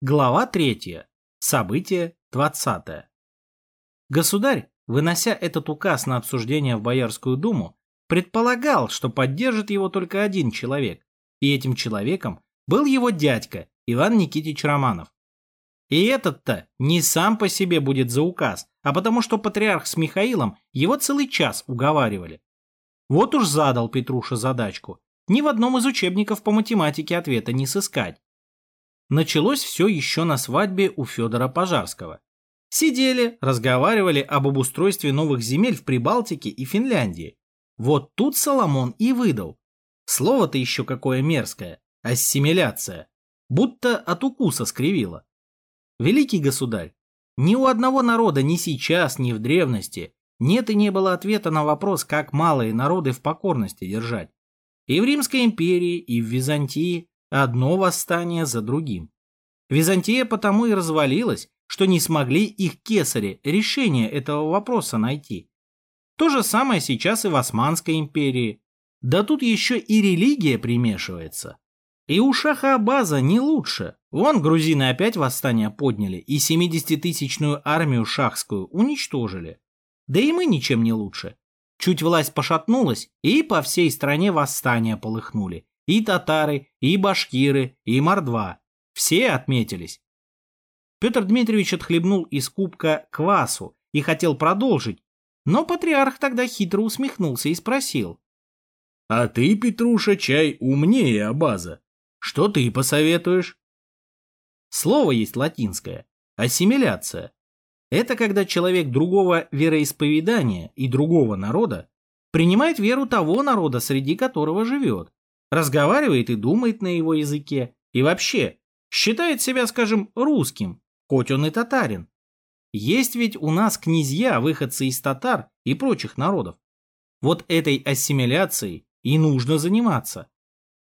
Глава 3. Событие 20. Государь, вынося этот указ на обсуждение в Боярскую думу, предполагал, что поддержит его только один человек, и этим человеком был его дядька Иван Никитич Романов. И этот-то не сам по себе будет за указ, а потому что патриарх с Михаилом его целый час уговаривали. Вот уж задал Петруша задачку. Ни в одном из учебников по математике ответа не сыскать. Началось все еще на свадьбе у Федора Пожарского. Сидели, разговаривали об обустройстве новых земель в Прибалтике и Финляндии. Вот тут Соломон и выдал. Слово-то еще какое мерзкое. Ассимиляция. Будто от укуса скривило. Великий государь, ни у одного народа ни сейчас, ни в древности нет и не было ответа на вопрос, как малые народы в покорности держать. И в Римской империи, и в Византии Одно восстание за другим. Византия потому и развалилась, что не смогли их кесари решение этого вопроса найти. То же самое сейчас и в Османской империи. Да тут еще и религия примешивается. И у шаха Абаза не лучше. Вон грузины опять восстание подняли и 70-тысячную армию шахскую уничтожили. Да и мы ничем не лучше. Чуть власть пошатнулась, и по всей стране восстания полыхнули. И татары, и башкиры, и мордва. Все отметились. Петр Дмитриевич отхлебнул из кубка квасу и хотел продолжить, но патриарх тогда хитро усмехнулся и спросил. «А ты, Петруша, чай умнее Абаза. Что ты посоветуешь?» Слово есть латинское – ассимиляция. Это когда человек другого вероисповедания и другого народа принимает веру того народа, среди которого живет разговаривает и думает на его языке, и вообще считает себя, скажем, русским, хоть он и татарин. Есть ведь у нас князья, выходцы из татар и прочих народов. Вот этой ассимиляцией и нужно заниматься.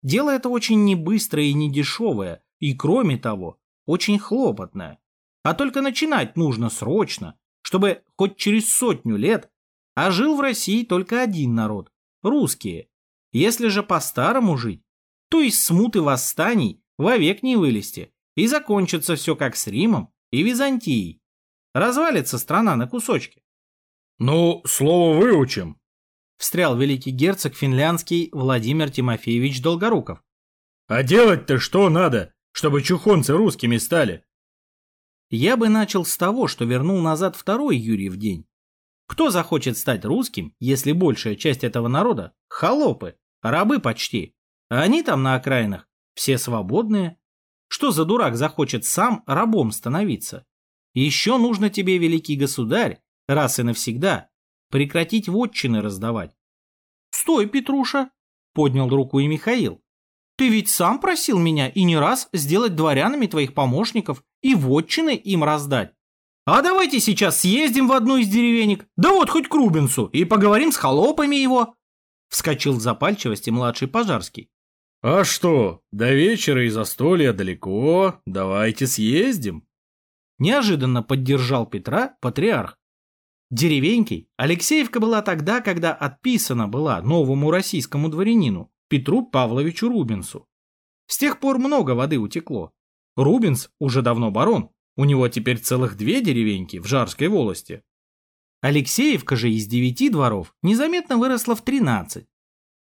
Дело это очень небыстрое и недешевое, и кроме того, очень хлопотное. А только начинать нужно срочно, чтобы хоть через сотню лет, а жил в России только один народ – русские, если же по-старому жить, то из смуты восстаний вовек не вылезти, и закончится все как с Римом и Византией. Развалится страна на кусочки. «Ну, слово выучим», — встрял великий герцог финляндский Владимир Тимофеевич Долгоруков. «А делать-то что надо, чтобы чухонцы русскими стали?» Я бы начал с того, что вернул назад второй Юрий в день. Кто захочет стать русским, если большая часть этого народа – холопы? Рабы почти. А они там на окраинах все свободные. Что за дурак захочет сам рабом становиться? еще нужно тебе, великий государь, раз и навсегда, прекратить вотчины раздавать. Стой, Петруша, поднял руку и Михаил. Ты ведь сам просил меня и не раз сделать дворянами твоих помощников и вотчины им раздать. А давайте сейчас съездим в одну из деревенек, да вот хоть к Рубинсу, и поговорим с холопами его. Вскочил в запальчивости младший Пожарский. «А что, до вечера и застолья далеко, давайте съездим». Неожиданно поддержал Петра патриарх. Деревенькой Алексеевка была тогда, когда отписана была новому российскому дворянину Петру Павловичу Рубинсу. С тех пор много воды утекло. Рубинс уже давно барон, у него теперь целых две деревеньки в Жарской волости. Алексеевка же из девяти дворов незаметно выросла в тринадцать.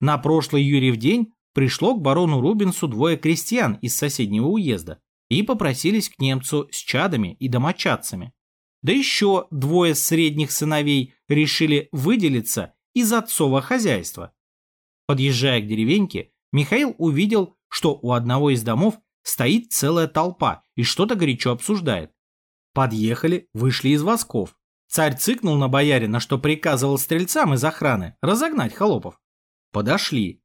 На прошлый Юрьев день пришло к барону Рубинсу двое крестьян из соседнего уезда и попросились к немцу с чадами и домочадцами. Да еще двое средних сыновей решили выделиться из отцова хозяйства. Подъезжая к деревеньке, Михаил увидел, что у одного из домов стоит целая толпа и что-то горячо обсуждает. Подъехали, вышли из восков. Царь цыкнул на боярина, что приказывал стрельцам из охраны разогнать холопов. Подошли.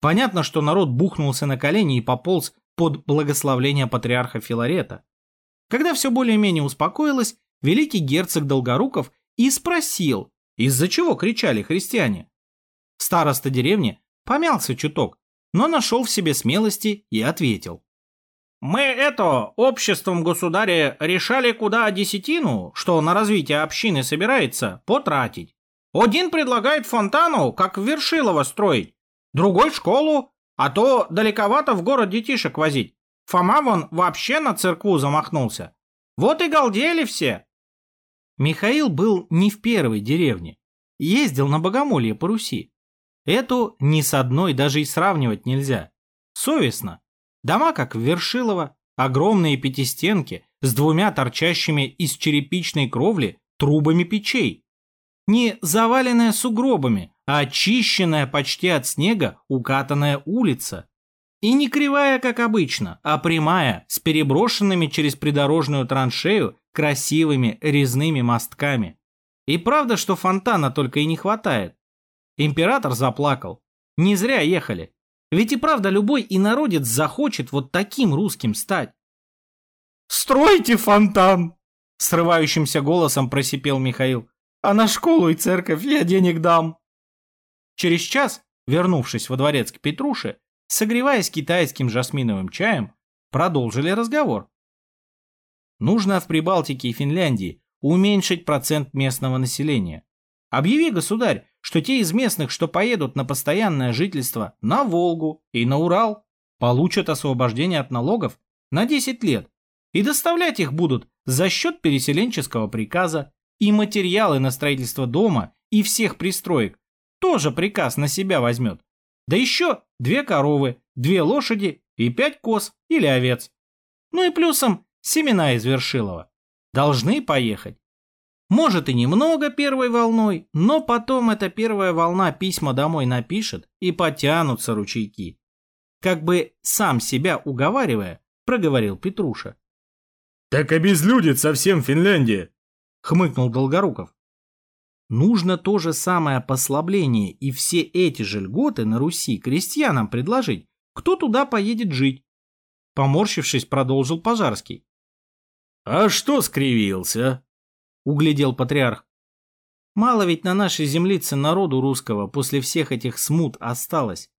Понятно, что народ бухнулся на колени и пополз под благословление патриарха Филарета. Когда все более-менее успокоилось, великий герцог Долгоруков и спросил, из-за чего кричали христиане. Староста деревни помялся чуток, но нашел в себе смелости и ответил. Мы это обществом государя решали, куда десятину, что на развитие общины собирается, потратить. Один предлагает фонтану, как в Вершилово строить, другой школу, а то далековато в город детишек возить. Фома вон вообще на церкву замахнулся. Вот и галдели все. Михаил был не в первой деревне. Ездил на богомолье по Руси. Эту ни с одной даже и сравнивать нельзя. Совестно. Дома, как в Вершилово, огромные пятистенки с двумя торчащими из черепичной кровли трубами печей. Не заваленная сугробами, а очищенная почти от снега укатанная улица. И не кривая, как обычно, а прямая, с переброшенными через придорожную траншею красивыми резными мостками. И правда, что фонтана только и не хватает. Император заплакал. Не зря ехали. Ведь и правда любой инородец захочет вот таким русским стать. «Стройте фонтан!» Срывающимся голосом просипел Михаил. «А на школу и церковь я денег дам!» Через час, вернувшись во дворец к Петруше, согреваясь китайским жасминовым чаем, продолжили разговор. Нужно в Прибалтике и Финляндии уменьшить процент местного населения. Объяви, государь, что те из местных, что поедут на постоянное жительство на Волгу и на Урал, получат освобождение от налогов на 10 лет, и доставлять их будут за счет переселенческого приказа, и материалы на строительство дома и всех пристроек тоже приказ на себя возьмет. Да еще две коровы, две лошади и пять коз или овец. Ну и плюсом семена из Вершилова. Должны поехать. Может и немного первой волной, но потом эта первая волна письма домой напишет и потянутся ручейки. Как бы сам себя уговаривая, проговорил Петруша. «Так обезлюдит совсем Финляндия!» — хмыкнул Долгоруков. Нужно то же самое послабление и все эти же льготы на Руси крестьянам предложить, кто туда поедет жить. Поморщившись, продолжил Пожарский. «А что скривился?» — углядел патриарх. «Мало ведь на нашей землице народу русского после всех этих смут осталось.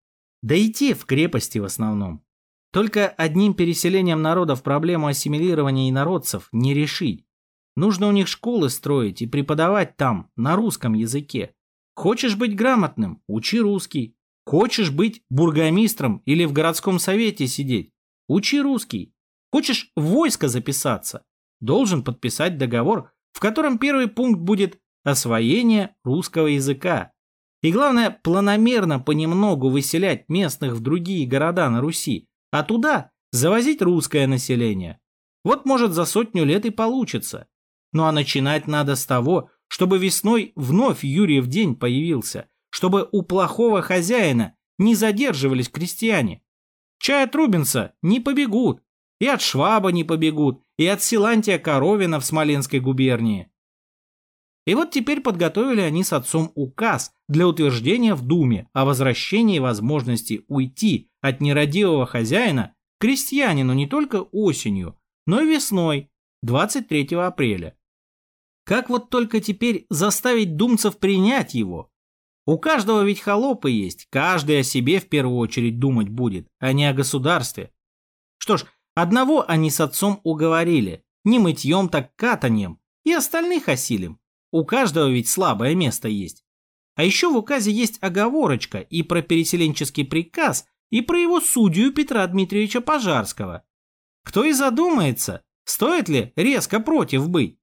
Да и те в крепости в основном. Только одним переселением народов проблему ассимилирования инородцев не решить. Нужно у них школы строить и преподавать там, на русском языке. Хочешь быть грамотным – учи русский. Хочешь быть бургомистром или в городском совете сидеть – учи русский. Хочешь в войско записаться – должен подписать договор, в котором первый пункт будет освоение русского языка. И главное, планомерно понемногу выселять местных в другие города на Руси, а туда завозить русское население. Вот может за сотню лет и получится. Ну а начинать надо с того, чтобы весной вновь Юрьев день появился, чтобы у плохого хозяина не задерживались крестьяне. Чай от Рубинса не побегут, и от Шваба не побегут, и от Силантия Коровина в Смоленской губернии. И вот теперь подготовили они с отцом указ для утверждения в Думе о возвращении возможности уйти от нерадивого хозяина крестьянину не только осенью, но и весной, 23 апреля. Как вот только теперь заставить думцев принять его? У каждого ведь холопы есть, каждый о себе в первую очередь думать будет, а не о государстве. Что ж, одного они с отцом уговорили, не мытьем, так катаньем, и остальных осилим. У каждого ведь слабое место есть. А еще в указе есть оговорочка и про переселенческий приказ, и про его судью Петра Дмитриевича Пожарского. Кто и задумается, стоит ли резко против быть.